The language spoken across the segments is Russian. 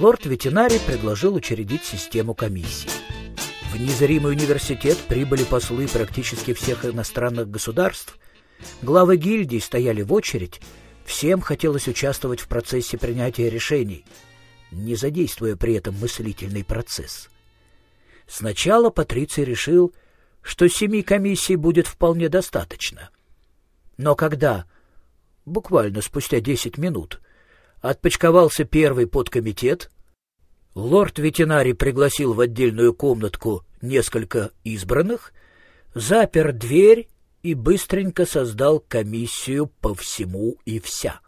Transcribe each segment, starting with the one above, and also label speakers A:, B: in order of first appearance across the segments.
A: Лорд-ветеринарий предложил учредить систему комиссий. В незримый университет прибыли послы практически всех иностранных государств. Главы гильдий стояли в очередь, всем хотелось участвовать в процессе принятия решений, не задействуя при этом мыслительный процесс. Сначала Патриций решил, что семи комиссий будет вполне достаточно. Но когда, буквально спустя десять минут, отпочковался первый подкомитет, лорд-ветеринарий пригласил в отдельную комнатку несколько избранных, запер дверь и быстренько создал комиссию по всему и вся.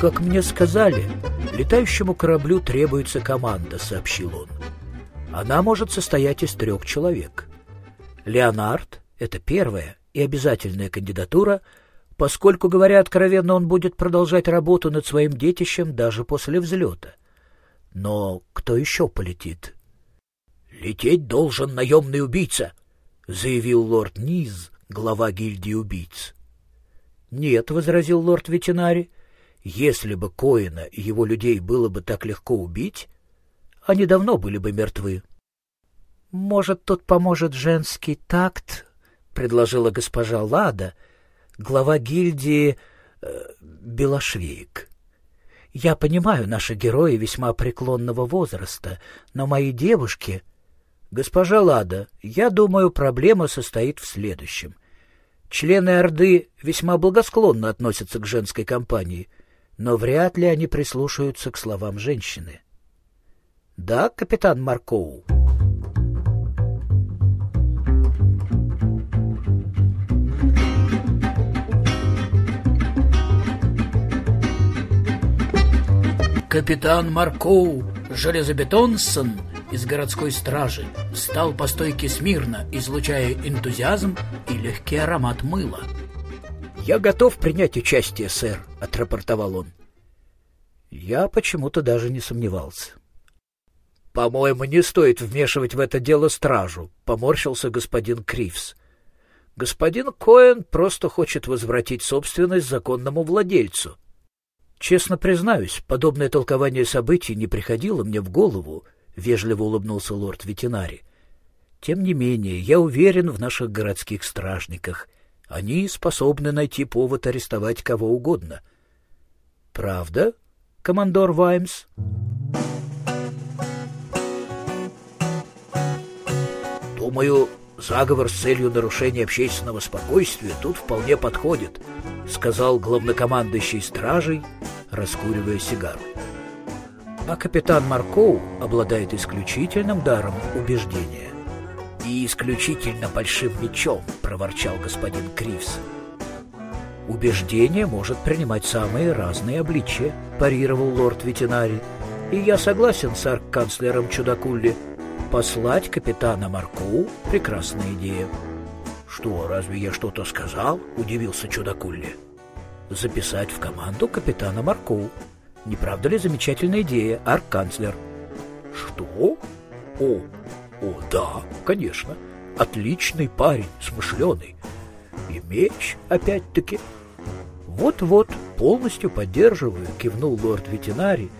A: «Как мне сказали, летающему кораблю требуется команда», — сообщил он. «Она может состоять из трех человек. Леонард — это первая и обязательная кандидатура, поскольку, говоря откровенно, он будет продолжать работу над своим детищем даже после взлета. Но кто еще полетит?» «Лететь должен наемный убийца», — заявил лорд Низ, глава гильдии убийц. «Нет», — возразил лорд-ветеринарий, если бы Коина и его людей было бы так легко убить, они давно были бы мертвы. — Может, тут поможет женский такт? — предложила госпожа Лада, глава гильдии э, Белошвеек. — Я понимаю, наши герои весьма преклонного возраста, но мои девушки... — Госпожа Лада, я думаю, проблема состоит в следующем. Члены Орды весьма благосклонно относятся к женской компании — но вряд ли они прислушаются к словам женщины. «Да, капитан Маркоу?» Капитан Маркоу Железобетонсон из городской стражи встал по стойке смирно, излучая энтузиазм и легкий аромат мыла. «Я готов принять участие, сэр», — отрапортовал он. Я почему-то даже не сомневался. «По-моему, не стоит вмешивать в это дело стражу», — поморщился господин Кривс. «Господин Коэн просто хочет возвратить собственность законному владельцу». «Честно признаюсь, подобное толкование событий не приходило мне в голову», — вежливо улыбнулся лорд ветеринари. «Тем не менее, я уверен в наших городских стражниках. Они способны найти повод арестовать кого угодно. Правда, командор Ваймс? Думаю, заговор с целью нарушения общественного спокойствия тут вполне подходит, сказал главнокомандующий стражей, раскуривая сигару. А капитан Маркоу обладает исключительным даром убеждения и исключительно большим мечом, проворчал господин Кривс. Убеждение может принимать самые разные обличия, парировал лорд ветеринарий. И я согласен с арк-канцлером Чудакулли. Послать капитана Марку — прекрасная идея. Что, разве я что-то сказал? — удивился Чудакулли. Записать в команду капитана Марку. Не правда ли замечательная идея, арк-канцлер? Что? О, о, да, конечно. Отличный парень, смышленый. И меч, опять-таки. Вот-вот, полностью поддерживаю, кивнул лорд ветеринарий,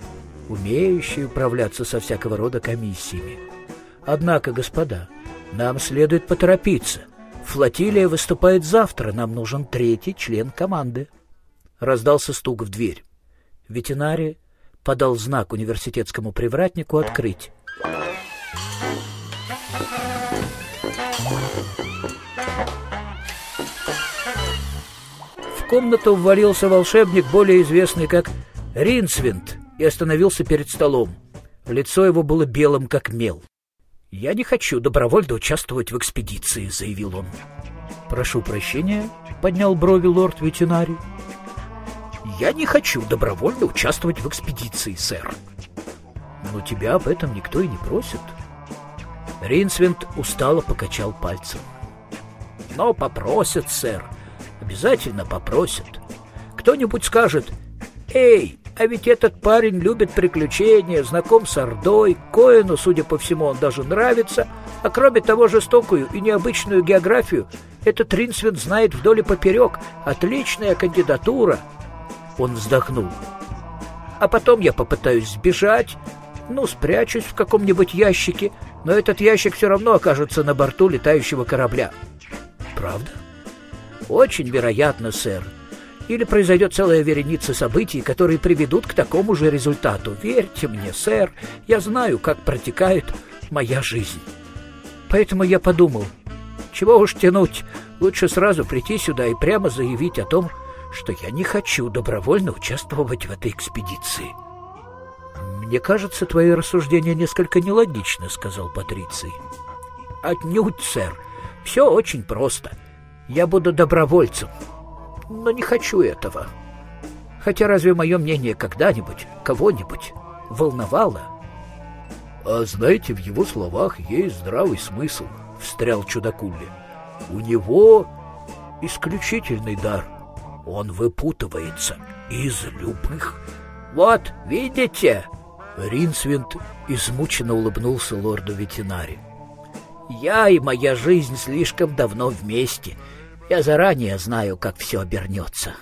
A: умеющий управляться со всякого рода комиссиями. Однако, господа, нам следует поторопиться. Флотилия выступает завтра, нам нужен третий член команды. Раздался стук в дверь. Ветеринарий подал знак университетскому привратнику открыть. Комнату ввалился волшебник, более известный как Ринсвинд, и остановился перед столом. Лицо его было белым, как мел. «Я не хочу добровольно участвовать в экспедиции», — заявил он. «Прошу прощения», — поднял брови лорд-ветеринарий. «Я не хочу добровольно участвовать в экспедиции, сэр». «Но тебя об этом никто и не просит». Ринсвинд устало покачал пальцем. «Но попросят, сэр. Обязательно попросят. Кто-нибудь скажет, «Эй, А ведь этот парень любит приключения, знаком с Ордой, Коэну, судя по всему, он даже нравится, а кроме того, жестокую и необычную географию этот Ринсвин знает вдоль и поперек. Отличная кандидатура. Он вздохнул. А потом я попытаюсь сбежать, ну, спрячусь в каком-нибудь ящике, но этот ящик все равно окажется на борту летающего корабля. Правда? Очень вероятно, сэр. Или произойдет целая вереница событий, которые приведут к такому же результату. Верьте мне, сэр, я знаю, как протекает моя жизнь. Поэтому я подумал, чего уж тянуть, лучше сразу прийти сюда и прямо заявить о том, что я не хочу добровольно участвовать в этой экспедиции. «Мне кажется, твои рассуждения несколько нелогичны», — сказал Патриций. «Отнюдь, сэр. Все очень просто. Я буду добровольцем, но не хочу этого. Хотя разве мое мнение когда-нибудь, кого-нибудь волновало?» «А знаете, в его словах есть здравый смысл», — встрял чудакулли. «У него исключительный дар. Он выпутывается из любых...» «Вот, видите?» Ринсвинд измученно улыбнулся лорду ветеринаре. «Я и моя жизнь слишком давно вместе. Я заранее знаю, как все обернется».